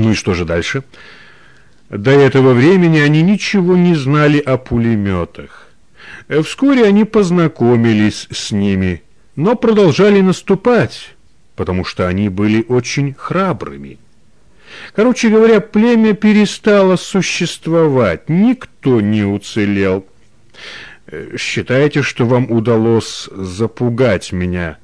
Ну и что же дальше? До этого времени они ничего не знали о пулеметах. Вскоре они познакомились с ними, но продолжали наступать, потому что они были очень храбрыми. Короче говоря, племя перестало существовать, никто не уцелел. Считаете, что вам удалось запугать меня,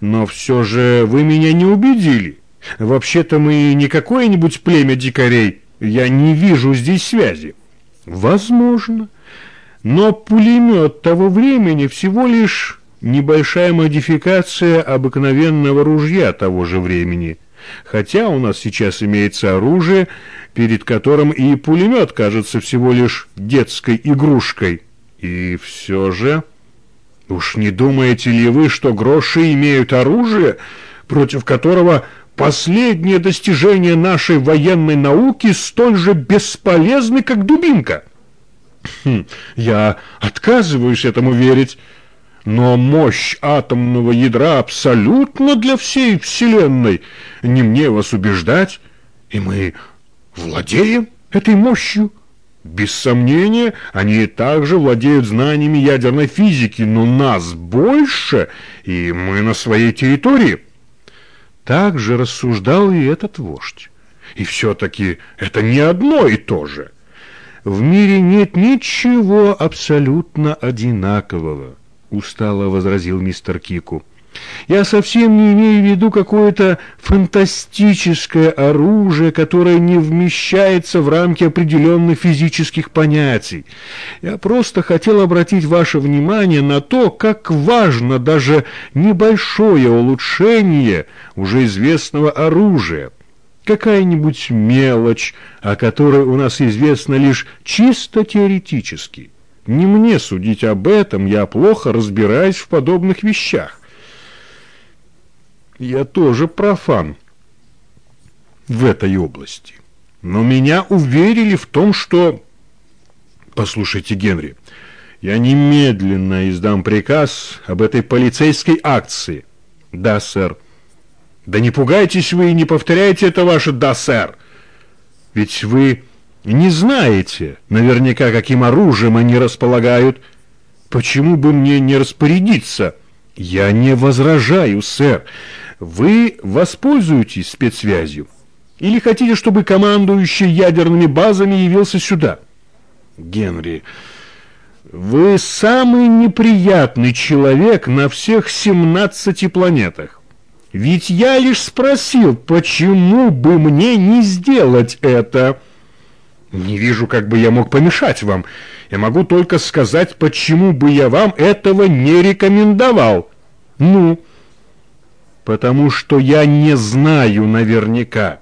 но все же вы меня не убедили. Вообще-то мы не какое-нибудь племя дикарей, я не вижу здесь связи. Возможно, но пулемет того времени всего лишь небольшая модификация обыкновенного ружья того же времени – Хотя у нас сейчас имеется оружие, перед которым и пулемет кажется всего лишь детской игрушкой. И все же... Уж не думаете ли вы, что гроши имеют оружие, против которого последние достижения нашей военной науки столь же бесполезны, как дубинка? Хм, я отказываюсь этому верить. Но мощь атомного ядра абсолютно для всей Вселенной. Не мне вас убеждать, и мы владеем этой мощью. Без сомнения, они также владеют знаниями ядерной физики, но нас больше, и мы на своей территории. Так же рассуждал и этот вождь. И все-таки это не одно и то же. В мире нет ничего абсолютно одинакового устало возразил мистер Кику. Я совсем не имею в виду какое-то фантастическое оружие, которое не вмещается в рамки определенных физических понятий. Я просто хотел обратить ваше внимание на то, как важно даже небольшое улучшение уже известного оружия. Какая-нибудь мелочь, о которой у нас известно лишь чисто теоретически. Не мне судить об этом, я плохо разбираюсь в подобных вещах. Я тоже профан в этой области. Но меня уверили в том, что... Послушайте, Генри, я немедленно издам приказ об этой полицейской акции. Да, сэр. Да не пугайтесь вы и не повторяйте это ваше «да, сэр». Ведь вы не знаете наверняка, каким оружием они располагают. Почему бы мне не распорядиться? Я не возражаю, сэр. Вы воспользуетесь спецсвязью? Или хотите, чтобы командующий ядерными базами явился сюда? Генри, вы самый неприятный человек на всех 17 планетах. Ведь я лишь спросил, почему бы мне не сделать это?» Не вижу, как бы я мог помешать вам. Я могу только сказать, почему бы я вам этого не рекомендовал. Ну, потому что я не знаю наверняка.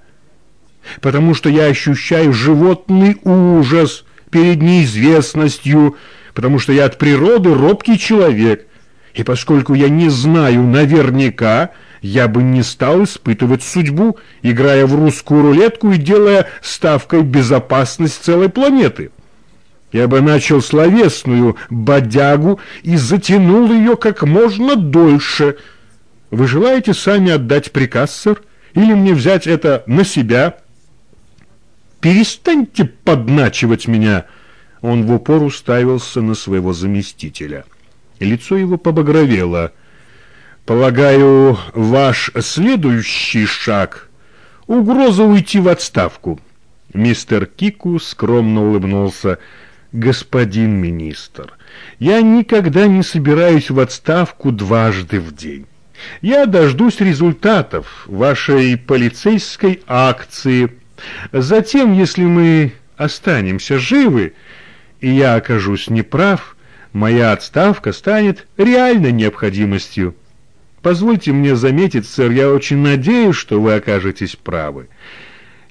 Потому что я ощущаю животный ужас перед неизвестностью, потому что я от природы робкий человек. И поскольку я не знаю наверняка, я бы не стал испытывать судьбу, играя в русскую рулетку и делая ставкой безопасность целой планеты. Я бы начал словесную бодягу и затянул ее как можно дольше. Вы желаете сами отдать приказ, сэр? Или мне взять это на себя? Перестаньте подначивать меня!» Он в упор уставился на своего заместителя. Лицо его побагровело. Полагаю, ваш следующий шаг — угроза уйти в отставку. Мистер Кику скромно улыбнулся. Господин министр, я никогда не собираюсь в отставку дважды в день. Я дождусь результатов вашей полицейской акции. Затем, если мы останемся живы, и я окажусь неправ, моя отставка станет реальной необходимостью. Позвольте мне заметить, сэр, я очень надеюсь, что вы окажетесь правы.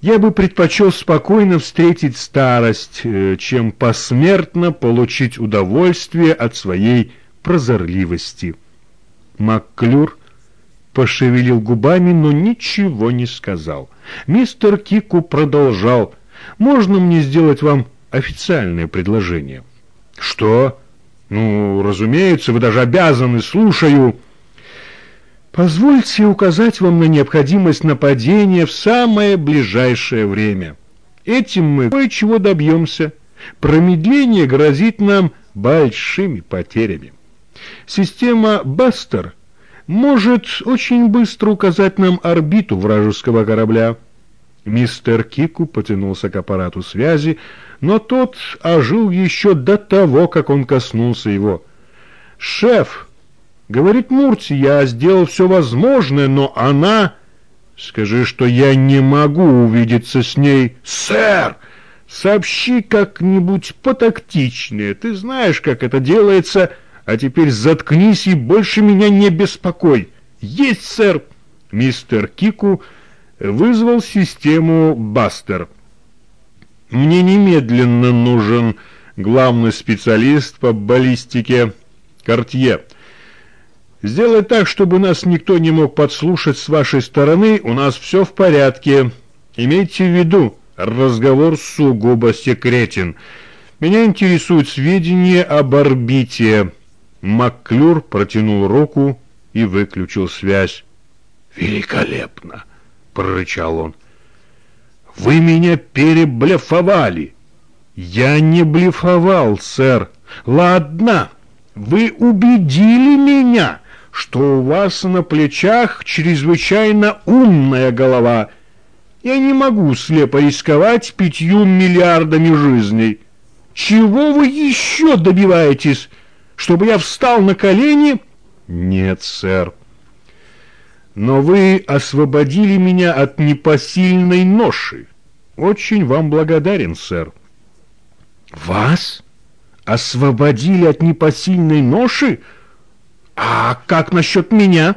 Я бы предпочел спокойно встретить старость, э, чем посмертно получить удовольствие от своей прозорливости. Макклюр пошевелил губами, но ничего не сказал. Мистер Кику продолжал. «Можно мне сделать вам официальное предложение?» «Что?» «Ну, разумеется, вы даже обязаны, слушаю». Позвольте указать вам на необходимость нападения в самое ближайшее время. Этим мы кое-чего добьемся. Промедление грозит нам большими потерями. Система «Бастер» может очень быстро указать нам орбиту вражеского корабля. Мистер Кику потянулся к аппарату связи, но тот ожил еще до того, как он коснулся его. «Шеф!» — говорит Мурти, — «я сделал все возможное, но она...» «Скажи, что я не могу увидеться с ней, сэр!» Сообщи как-нибудь потактичнее. Ты знаешь, как это делается, а теперь заткнись и больше меня не беспокой. Есть, сэр. Мистер Кику вызвал систему Бастер. Мне немедленно нужен главный специалист по баллистике Кортье. Сделай так, чтобы нас никто не мог подслушать с вашей стороны. У нас все в порядке. Имейте в виду, Разговор сугубо секретен. Меня интересуют сведения об орбите. Макклюр протянул руку и выключил связь. «Великолепно!» — прорычал он. «Вы меня переблефовали!» «Я не блефовал, сэр. Ладно, вы убедили меня, что у вас на плечах чрезвычайно умная голова» Я не могу слепо рисковать пятью миллиардами жизней. Чего вы еще добиваетесь? Чтобы я встал на колени? Нет, сэр. Но вы освободили меня от непосильной ноши. Очень вам благодарен, сэр. Вас освободили от непосильной ноши? А как насчет меня?»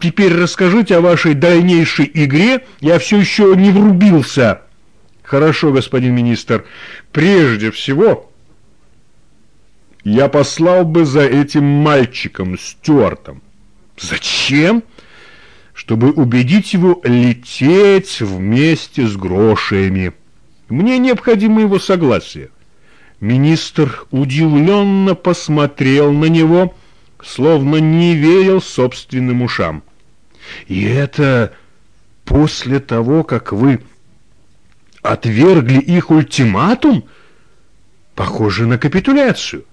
Теперь расскажите о вашей дальнейшей игре. Я все еще не врубился. Хорошо, господин министр. Прежде всего, я послал бы за этим мальчиком, Стюартом. Зачем? Чтобы убедить его лететь вместе с грошами. Мне необходимо его согласие. Министр удивленно посмотрел на него, словно не верил собственным ушам. И это после того, как вы отвергли их ультиматум? Похоже на капитуляцию.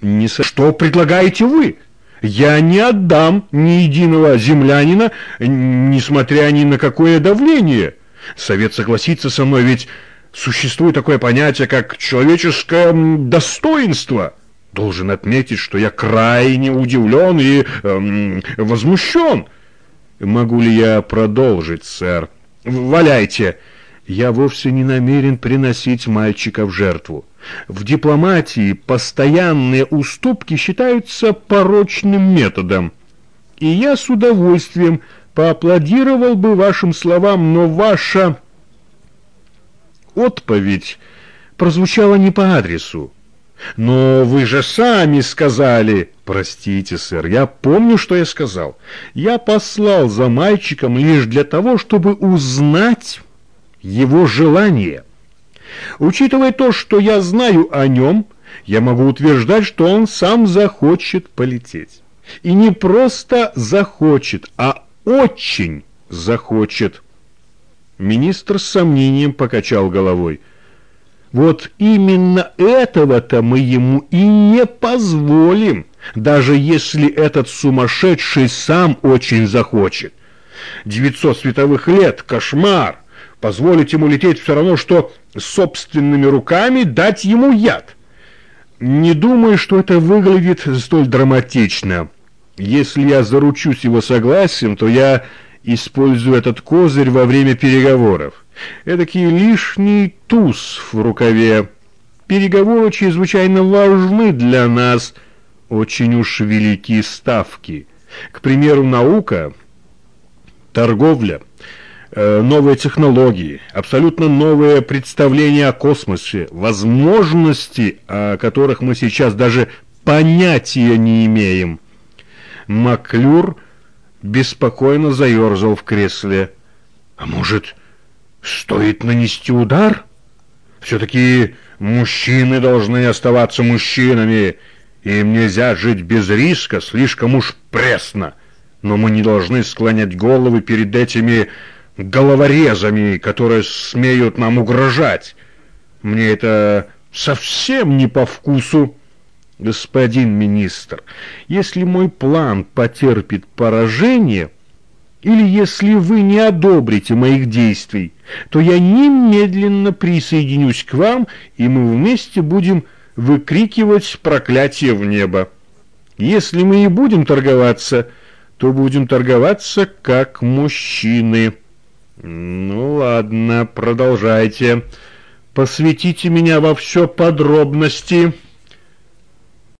Не со... Что предлагаете вы? Я не отдам ни единого землянина, несмотря ни на какое давление. Совет согласится со мной, ведь существует такое понятие, как человеческое достоинство. Должен отметить, что я крайне удивлен и эм, возмущен. «Могу ли я продолжить, сэр?» «Валяйте!» «Я вовсе не намерен приносить мальчика в жертву. В дипломатии постоянные уступки считаются порочным методом. И я с удовольствием поаплодировал бы вашим словам, но ваша отповедь прозвучала не по адресу. «Но вы же сами сказали...» «Простите, сэр, я помню, что я сказал. Я послал за мальчиком лишь для того, чтобы узнать его желание. Учитывая то, что я знаю о нем, я могу утверждать, что он сам захочет полететь. И не просто захочет, а очень захочет». Министр с сомнением покачал головой. Вот именно этого-то мы ему и не позволим, даже если этот сумасшедший сам очень захочет. 900 световых лет – кошмар. Позволить ему лететь все равно, что собственными руками дать ему яд. Не думаю, что это выглядит столь драматично. Если я заручусь его согласием, то я использую этот козырь во время переговоров. Эдакий лишний туз в рукаве. Переговоры чрезвычайно важны для нас. Очень уж велики ставки. К примеру, наука, торговля, э, новые технологии, абсолютно новое представление о космосе, возможности, о которых мы сейчас даже понятия не имеем. Маклюр беспокойно заерзал в кресле. А может, Стоит нанести удар? Все-таки мужчины должны оставаться мужчинами. Им нельзя жить без риска, слишком уж пресно. но мы не должны склонять головы перед этими головорезами, которые смеют нам угрожать. Мне это совсем не по вкусу. Господин министр, если мой план потерпит поражение, или если вы не одобрите моих действий, то я немедленно присоединюсь к вам, и мы вместе будем выкрикивать проклятие в небо. Если мы и будем торговаться, то будем торговаться как мужчины. Ну ладно, продолжайте. Посвятите меня во все подробности».